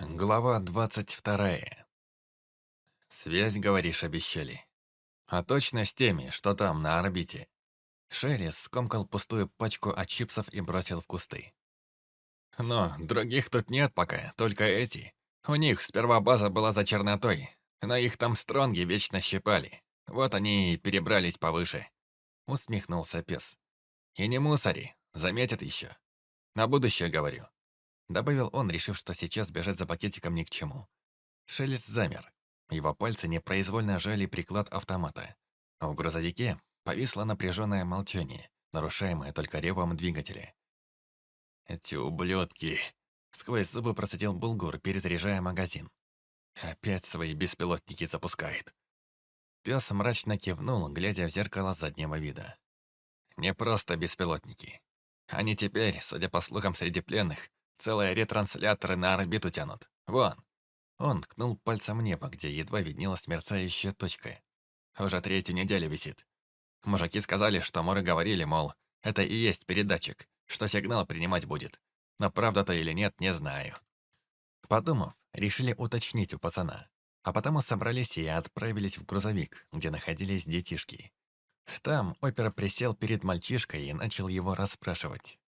Глава двадцать вторая. Связь, говоришь, обещали. А точно с теми, что там, на орбите. Шерри скомкал пустую пачку от чипсов и бросил в кусты. Но других тут нет пока, только эти. У них сперва база была за чернотой, но их там стронги вечно щипали. Вот они и перебрались повыше. Усмехнулся пес. И не мусори, заметят еще. На будущее говорю. Добавил он, решив, что сейчас бежать за пакетиком ни к чему. Шелест замер. Его пальцы непроизвольно жали приклад автомата. А в грузовике повисло напряженное молчание, нарушаемое только ревом двигателя. «Эти ублюдки!» Сквозь зубы процедил Булгур, перезаряжая магазин. «Опять свои беспилотники запускает». Пес мрачно кивнул, глядя в зеркало заднего вида. «Не просто беспилотники. Они теперь, судя по слухам среди пленных, Целые ретрансляторы на орбиту тянут. Вон. Он ткнул пальцем небо, где едва виднелась мерцающая точка. Уже третью неделю висит. Мужики сказали, что моры говорили, мол, это и есть передатчик, что сигнал принимать будет. Но правда-то или нет, не знаю. Подумав, решили уточнить у пацана. А потому собрались и отправились в грузовик, где находились детишки. Там опера присел перед мальчишкой и начал его расспрашивать.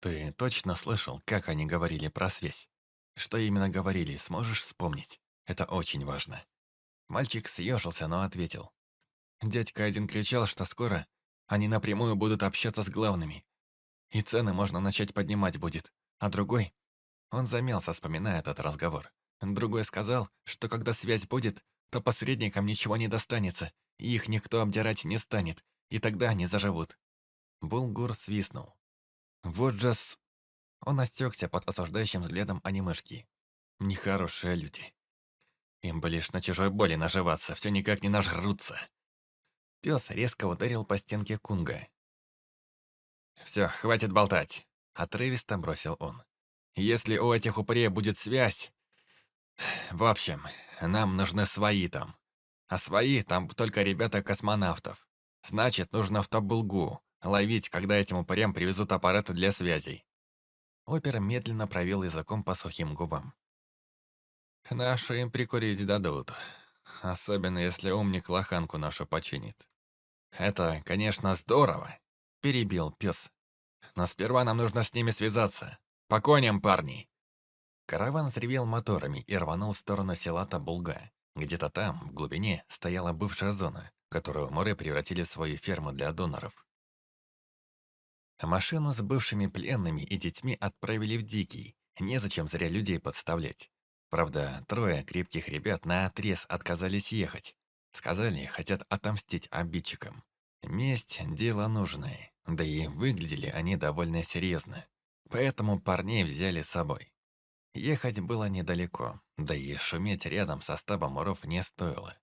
Ты точно слышал, как они говорили про связь? Что именно говорили, сможешь вспомнить? Это очень важно. Мальчик съежился, но ответил. Дядька один кричал, что скоро они напрямую будут общаться с главными. И цены можно начать поднимать будет. А другой... Он замялся, вспоминая этот разговор. Другой сказал, что когда связь будет, то посредникам ничего не достанется, и их никто обдирать не станет, и тогда они заживут. Булгур свистнул. Вот же с... Он остекся под осуждающим взглядом анимешки. Нехорошие люди. Им бы лишь на чужой боли наживаться, все никак не нажрутся. Пес резко ударил по стенке кунга. «Все, хватит болтать», — отрывисто бросил он. «Если у этих упырей будет связь... В общем, нам нужны свои там. А свои там только ребята космонавтов. Значит, нужно в Табулгу, Ловить, когда этим упырям привезут аппараты для связей. Опер медленно провел языком по сухим губам. Наши им прикурить дадут. Особенно, если умник лоханку нашу починит. Это, конечно, здорово, перебил пес. Но сперва нам нужно с ними связаться. По коням, парни. Караван взревел моторами и рванул в сторону села Табулга. Где-то там, в глубине, стояла бывшая зона, которую море превратили в свою ферму для доноров. Машину с бывшими пленными и детьми отправили в Дикий. Незачем зря людей подставлять. Правда, трое крепких ребят на отрез отказались ехать. Сказали, хотят отомстить обидчикам. Месть – дело нужное, да и выглядели они довольно серьезно. Поэтому парней взяли с собой. Ехать было недалеко, да и шуметь рядом со стабом уров не стоило.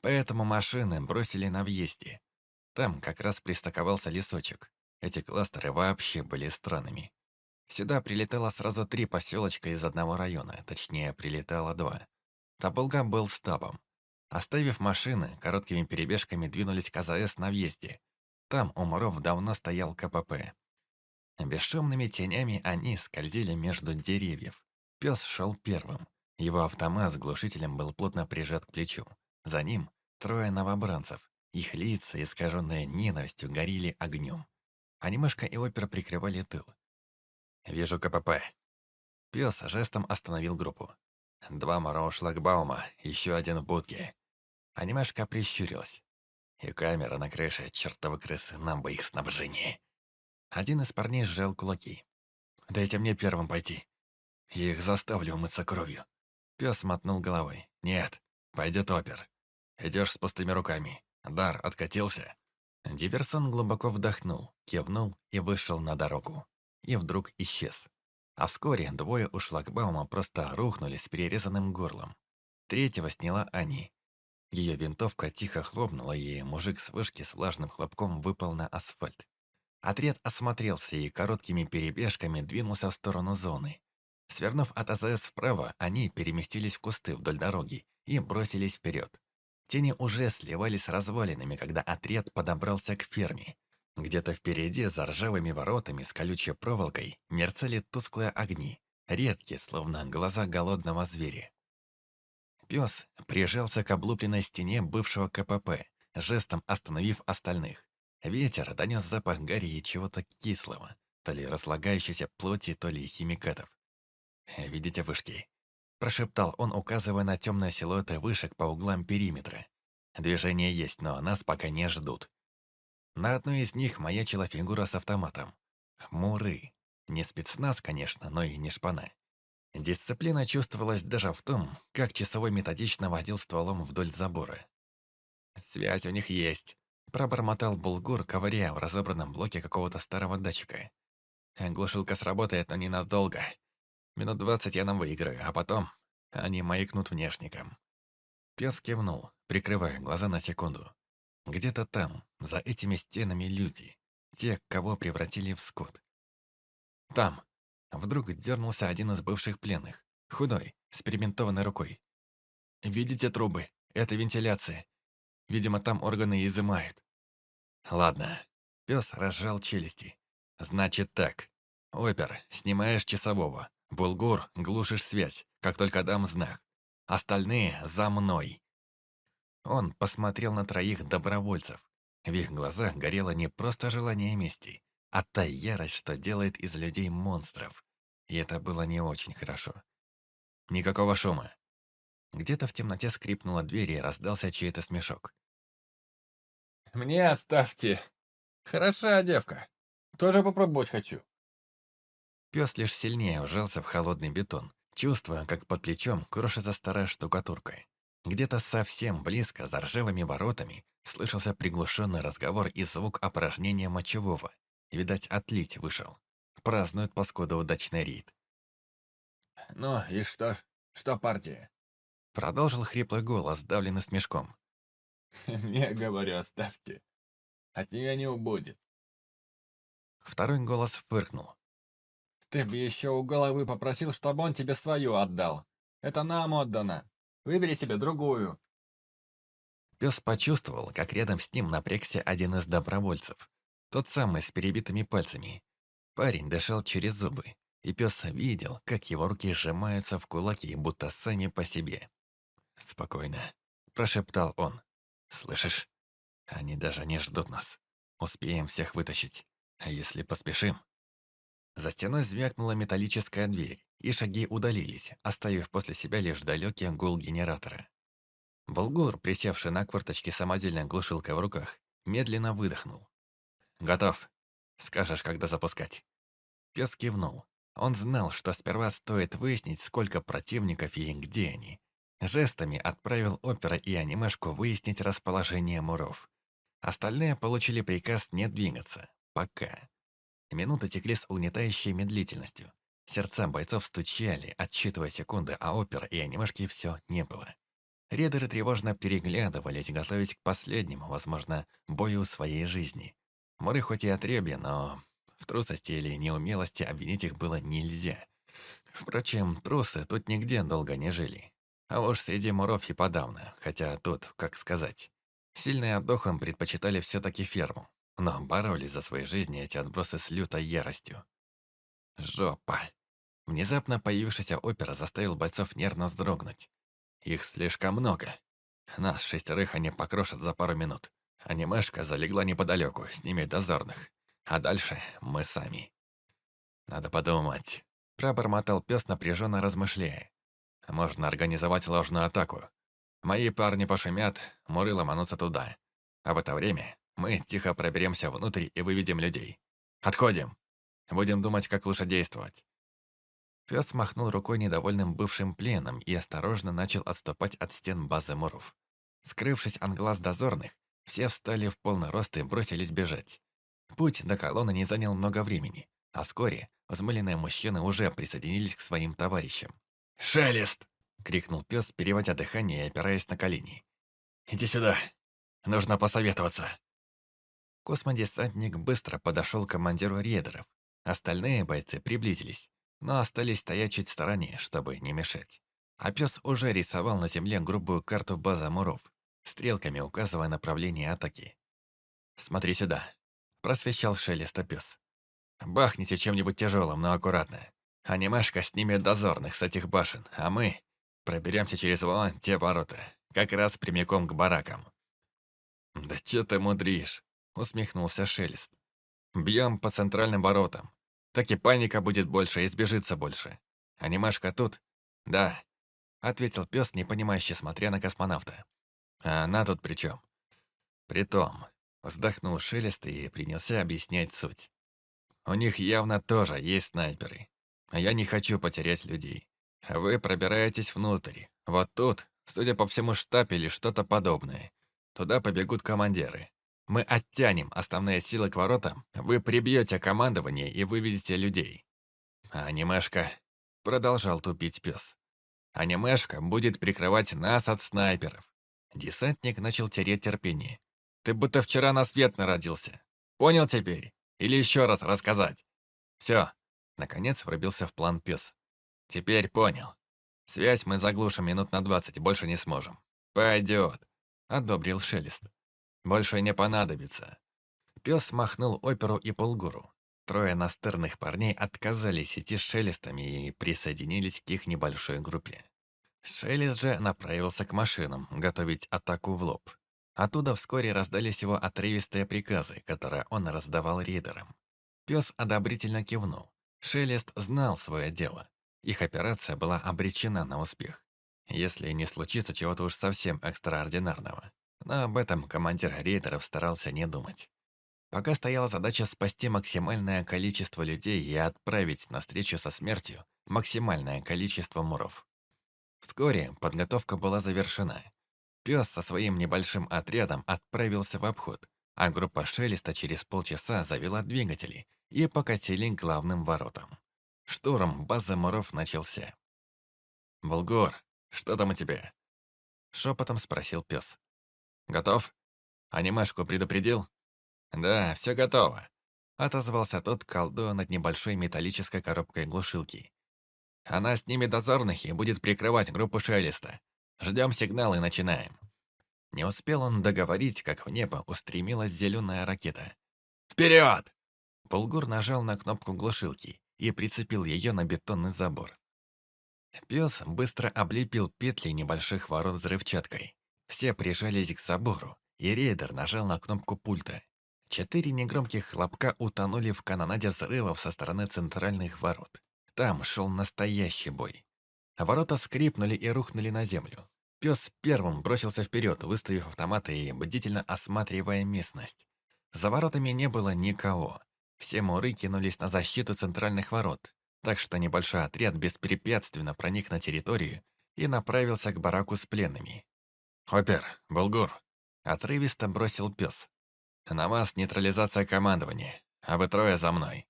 Поэтому машины бросили на въезде. Там как раз пристаковался лесочек. Эти кластеры вообще были странными. Сюда прилетало сразу три поселочка из одного района, точнее, прилетало два. Табулга был стабом. Оставив машины, короткими перебежками двинулись к АЗС на въезде. Там у Муров давно стоял КПП. Бесшумными тенями они скользили между деревьев. Пес шел первым. Его автомат с глушителем был плотно прижат к плечу. За ним трое новобранцев. Их лица, искаженные ненавистью, горели огнем. Анимешка и опера прикрывали тыл. «Вижу КПП». Пес жестом остановил группу. Два моро шлагбаума, еще один в будке. Анимешка прищурилась. И камера на крыше, чертовы крысы, нам бы их снабжение. Один из парней сжал кулаки. «Дайте мне первым пойти. Я их заставлю умыться кровью». Пес мотнул головой. «Нет, пойдет опер. Идешь с пустыми руками. Дар откатился?» Диверсон глубоко вдохнул, кивнул и вышел на дорогу. И вдруг исчез. А вскоре двое у шлагбаума просто рухнули с перерезанным горлом. Третьего сняла Ани. Ее винтовка тихо хлопнула, и мужик с вышки с влажным хлопком выпал на асфальт. Отряд осмотрелся и короткими перебежками двинулся в сторону зоны. Свернув от АЗС вправо, они переместились в кусты вдоль дороги и бросились вперед. Тени уже сливались развалинами, когда отряд подобрался к ферме. Где-то впереди, за ржавыми воротами с колючей проволокой, мерцали тусклые огни. редкие, словно глаза голодного зверя. Пес прижался к облупленной стене бывшего КПП, жестом остановив остальных. Ветер донес запах гари и чего-то кислого, то ли разлагающейся плоти, то ли химикатов. «Видите вышки?» – прошептал он, указывая на темные силуэты вышек по углам периметра. «Движение есть, но нас пока не ждут». На одной из них маячила фигура с автоматом. Муры. Не спецназ, конечно, но и не шпана. Дисциплина чувствовалась даже в том, как часовой методично водил стволом вдоль забора. «Связь у них есть», – пробормотал Булгур, ковыряя в разобранном блоке какого-то старого датчика. «Глушилка сработает, но ненадолго. Минут двадцать я нам выиграю, а потом они маякнут внешником». Пес кивнул, прикрывая глаза на секунду. Где-то там, за этими стенами люди, те, кого превратили в скот. Там, Вдруг дернулся один из бывших пленных. Худой, с перебинтованной рукой. «Видите трубы? Это вентиляция. Видимо, там органы изымают». «Ладно». Пес разжал челюсти. «Значит так. Опер, снимаешь часового. Булгур, глушишь связь, как только дам знак. Остальные за мной». Он посмотрел на троих добровольцев. В их глазах горело не просто желание мести, а та ярость, что делает из людей монстров. И это было не очень хорошо. Никакого шума. Где-то в темноте скрипнула дверь и раздался чей-то смешок. «Мне оставьте. Хороша девка. Тоже попробовать хочу». Пес лишь сильнее ужался в холодный бетон, чувствуя, как под плечом крошится старая штукатурка. Где-то совсем близко, за ржавыми воротами, слышался приглушенный разговор и звук опорожнения мочевого. Видать, отлить вышел. Празднуют паскуда удачный рейд. «Ну и что? Что партия?» Продолжил хриплый голос, давленный смешком. «Мне, говорю, оставьте. От нее не убудет». Второй голос фыркнул. «Ты бы еще у головы попросил, чтобы он тебе свою отдал. Это нам отдано. Выбери себе другую». Пес почувствовал, как рядом с ним напрягся один из добровольцев. Тот самый с перебитыми пальцами. Парень дышал через зубы, и пес видел, как его руки сжимаются в кулаки, будто сами по себе. «Спокойно», – прошептал он. «Слышишь? Они даже не ждут нас. Успеем всех вытащить. А если поспешим?» За стеной звякнула металлическая дверь, и шаги удалились, оставив после себя лишь далекий гул генератора. Булгур, присевший на кварточке самодельной глушилкой в руках, медленно выдохнул. «Готов. Скажешь, когда запускать». Пес кивнул. Он знал, что сперва стоит выяснить, сколько противников и где они. Жестами отправил опера и анимешку выяснить расположение муров. Остальные получили приказ не двигаться. Пока. Минуты текли с угнетающей медлительностью. Сердца бойцов стучали, отсчитывая секунды, а опера и анимешки все не было. Редеры тревожно переглядывались, готовясь к последнему, возможно, бою своей жизни. Муры хоть и отребья, но в трусости или неумелости обвинить их было нельзя. Впрочем, трусы тут нигде долго не жили. А уж среди муров и подавно, хотя тут, как сказать. Сильные отдохом предпочитали все-таки ферму, но боролись за свои жизни эти отбросы с лютой яростью. Жопа. Внезапно появившийся опера заставил бойцов нервно вздрогнуть. Их слишком много. Нас шестерых они покрошат за пару минут. Анимешка залегла неподалеку, с ними дозорных. А дальше мы сами. Надо подумать. Пробормотал пес, напряженно размышляя. Можно организовать ложную атаку. Мои парни пошумят, муры ломанутся туда. А в это время мы тихо проберемся внутрь и выведем людей. Отходим. Будем думать, как лучше действовать. Пес махнул рукой недовольным бывшим пленом и осторожно начал отступать от стен базы муров. Скрывшись от глаз дозорных, все встали в полный рост и бросились бежать. Путь до колонны не занял много времени, а вскоре взмыленные мужчины уже присоединились к своим товарищам. «Шелест!» — крикнул пес, переводя дыхание и опираясь на колени. «Иди сюда! Нужно посоветоваться!» Космодесантник быстро подошел к командиру рейдеров. Остальные бойцы приблизились, но остались стоять чуть в стороне, чтобы не мешать. А пес уже рисовал на земле грубую карту базы муров, стрелками указывая направление атаки. «Смотри сюда», Просвещал шелеста пес. «Бахните чем-нибудь тяжелым, но аккуратно. Анимашка снимет дозорных с этих башен, а мы проберемся через вон те ворота, как раз прямиком к баракам». «Да чё ты мудришь?» — усмехнулся Шелест. «Бьем по центральным воротам. Так и паника будет больше, и сбежится больше. Анимашка тут?» «Да», — ответил пес, непонимающе смотря на космонавта. «А она тут при чем?» «Притом», — вздохнул Шелест и принялся объяснять суть. «У них явно тоже есть снайперы. А я не хочу потерять людей. Вы пробираетесь внутрь. Вот тут, судя по всему, штаб или что-то подобное. Туда побегут командиры. Мы оттянем основные силы к воротам, вы прибьете командование и выведете людей. Анимешка продолжал тупить пес. Анимешка будет прикрывать нас от снайперов. Десантник начал тереть терпение. Ты будто вчера на свет народился. Понял теперь? Или еще раз рассказать? Все. Наконец врубился в план пес. Теперь понял. Связь мы заглушим минут на двадцать, больше не сможем. Пойдет. Одобрил Шелест. Больше не понадобится. Пес махнул оперу и полгуру. Трое настырных парней отказались идти с Шелестами и присоединились к их небольшой группе. Шелест же направился к машинам, готовить атаку в лоб. Оттуда вскоре раздались его отрывистые приказы, которые он раздавал рейдерам. Пес одобрительно кивнул. Шелест знал свое дело. Их операция была обречена на успех. Если не случится чего-то уж совсем экстраординарного. Но об этом командир рейдеров старался не думать. Пока стояла задача спасти максимальное количество людей и отправить на встречу со смертью максимальное количество муров. Вскоре подготовка была завершена. Пес со своим небольшим отрядом отправился в обход, а группа Шелеста через полчаса завела двигатели и покатили к главным воротам. Штурм базы муров начался. «Булгур, что там у тебя?» Шепотом спросил пес. «Готов? Анимашку предупредил?» «Да, все готово», — отозвался тот, колдуя над небольшой металлической коробкой глушилки. «Она снимет дозорных и будет прикрывать группу Шелеста. Ждем сигнала и начинаем». Не успел он договорить, как в небо устремилась зеленая ракета. «Вперед!» Полгур нажал на кнопку глушилки и прицепил ее на бетонный забор. Пес быстро облепил петли небольших ворот взрывчаткой. Все прижались к забору, и рейдер нажал на кнопку пульта. Четыре негромких хлопка утонули в канонаде взрывов со стороны центральных ворот. Там шел настоящий бой. Ворота скрипнули и рухнули на землю. Пес первым бросился вперед, выставив автоматы и бдительно осматривая местность. За воротами не было никого. Все муры кинулись на защиту центральных ворот, так что небольшой отряд беспрепятственно проник на территорию и направился к бараку с пленными. «Хоппер, Булгур!» — отрывисто бросил пес. «На вас нейтрализация командования, а вы трое за мной».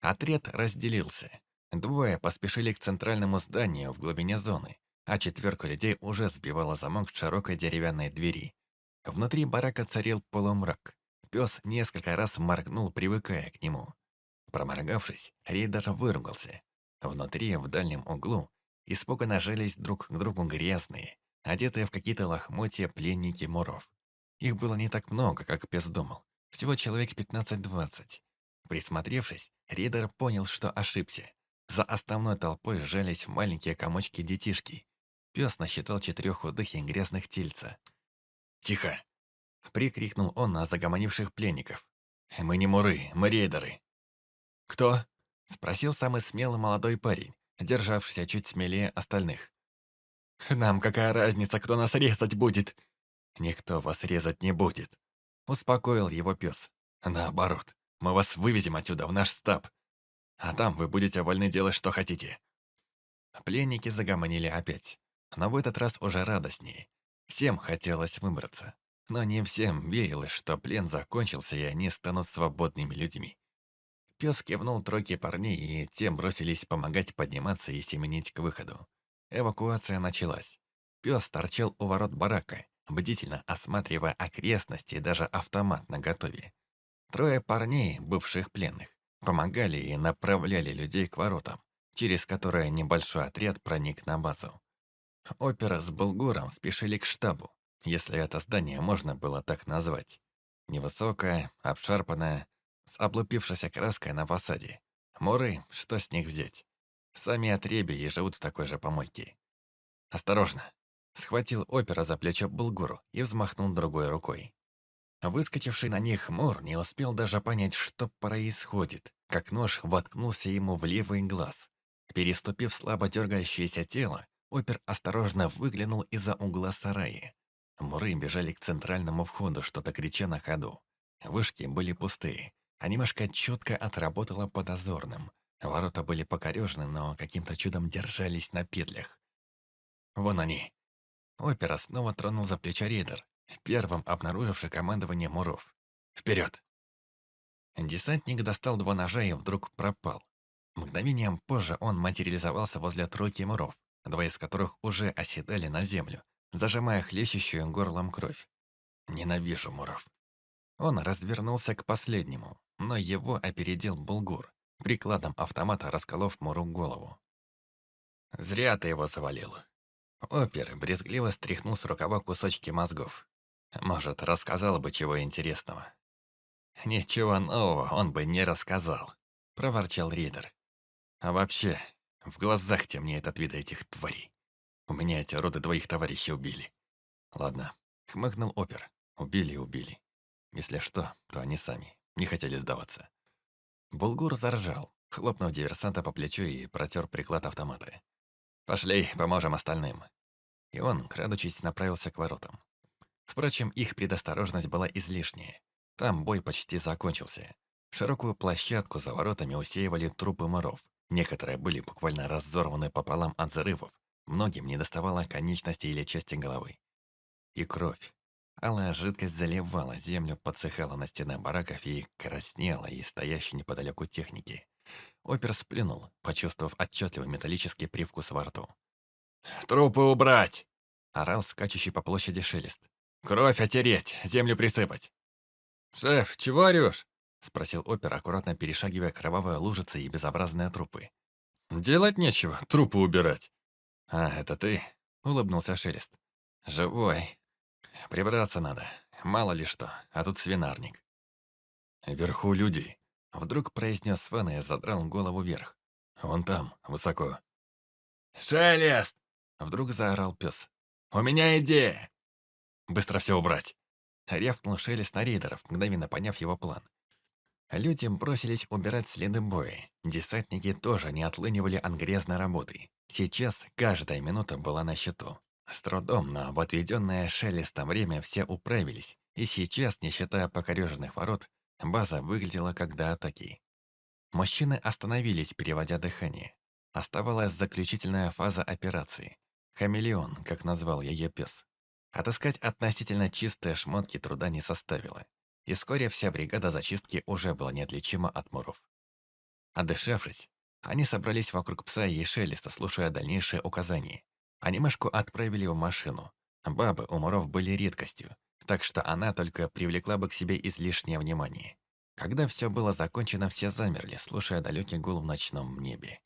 Отряд разделился. Двое поспешили к центральному зданию в глубине зоны, а четверка людей уже сбивала замок широкой деревянной двери. Внутри барака царил полумрак. Пес несколько раз моргнул, привыкая к нему. Проморгавшись, рейдер выругался. Внутри, в дальнем углу, испуганно жались друг к другу грязные, одетые в какие-то лохмотья пленники муров. Их было не так много, как пес думал. Всего человек 15-20. Присмотревшись, рейдер понял, что ошибся. За основной толпой сжались маленькие комочки детишки. Пес насчитал четырех худых и грязных тельца. «Тихо!» — прикрикнул он на загомонивших пленников. «Мы не муры, мы рейдеры. «Кто?» — спросил самый смелый молодой парень, державшийся чуть смелее остальных. «Нам какая разница, кто нас резать будет?» «Никто вас резать не будет», — успокоил его пес. «Наоборот, мы вас вывезем отсюда, в наш стаб. А там вы будете вольны делать, что хотите». Пленники загомонили опять, но в этот раз уже радостнее. Всем хотелось выбраться, но не всем верилось, что плен закончился и они станут свободными людьми. Пес кивнул тройке парней, и те бросились помогать подниматься и семенить к выходу. Эвакуация началась. Пес торчал у ворот барака, бдительно осматривая окрестности и даже автомат наготове. Трое парней, бывших пленных, помогали и направляли людей к воротам, через которые небольшой отряд проник на базу. Опера с Булгуром спешили к штабу, если это здание можно было так назвать. Невысокое, обшарпанное, с облупившейся краской на фасаде. Муры, что с них взять? Сами отребья и живут в такой же помойке. «Осторожно!» Схватил опера за плечо Булгуру и взмахнул другой рукой. Выскочивший на них Мор не успел даже понять, что происходит, как нож воткнулся ему в левый глаз. Переступив слабо дергающееся тело, опер осторожно выглянул из-за угла сарая. Муры бежали к центральному входу, что-то крича на ходу. Вышки были пустые. Анимашка четко отработала по дозорным. Ворота были покорежены, но каким-то чудом держались на петлях. Вон они. Опера снова тронул за плечо рейдер, первым обнаруживший командование Муров. «Вперед!» Десантник достал два ножа и вдруг пропал. Мгновением позже он материализовался возле тройки Муров, два из которых уже оседали на землю, зажимая хлещущую горлом кровь. Ненавижу Муров. Он развернулся к последнему, но его опередил Булгур, прикладом автомата расколов Муру голову. «Зря ты его завалил». Опер брезгливо стряхнул с рукава кусочки мозгов. Может, рассказал бы чего интересного. «Ничего нового он бы не рассказал», — проворчал Ридер. «А вообще, в глазах темнеет от вида этих тварей. У меня эти роды двоих товарищей убили». «Ладно», — хмыкнул опер. «Убили и убили. Если что, то они сами. Не хотели сдаваться». Булгур заржал, хлопнув диверсанта по плечу и протер приклад автомата. «Пошли, поможем остальным». И он, крадучись, направился к воротам. Впрочем, их предосторожность была излишняя. Там бой почти закончился. Широкую площадку за воротами усеивали трупы моров. Некоторые были буквально разорваны пополам от взрывов. Многим не доставало конечности или части головы. И кровь. Алая жидкость заливала землю, подсыхала на стены бараков и краснела и стоящей неподалеку техники. Опер сплюнул, почувствовав отчетливый металлический привкус во рту. «Трупы убрать!» — орал скачущий по площади шелест. «Кровь отереть, землю присыпать!» «Шеф, чего орёшь?» — спросил опер, аккуратно перешагивая кровавые лужицы и безобразные трупы. «Делать нечего, трупы убирать». «А, это ты?» — улыбнулся Шелест. «Живой. Прибраться надо. Мало ли что, а тут свинарник». «Вверху люди», — вдруг произнес Свен и задрал голову вверх. «Вон там, высоко». «Шелест!» — вдруг заорал пес. «У меня идея!» Быстро все убрать!» Рявкнул шелест на рейдеров, мгновенно поняв его план. Люди бросились убирать следы боя. Десантники тоже не отлынивали от грязной работы. Сейчас каждая минута была на счету. С трудом, но в отведенное шелестом время все управились, и сейчас, не считая покореженных ворот, база выглядела как до атаки. Мужчины остановились, переводя дыхание. Оставалась заключительная фаза операции. «Хамелеон», как назвал ее пес. Отыскать относительно чистые шмотки труда не составило, и вскоре вся бригада зачистки уже была неотличима от муров. Отдышавшись, они собрались вокруг пса и шелеста, слушая дальнейшие указания. Анимешку отправили в машину. Бабы у муров были редкостью, так что она только привлекла бы к себе излишнее внимание. Когда все было закончено, все замерли, слушая далекий гул в ночном небе.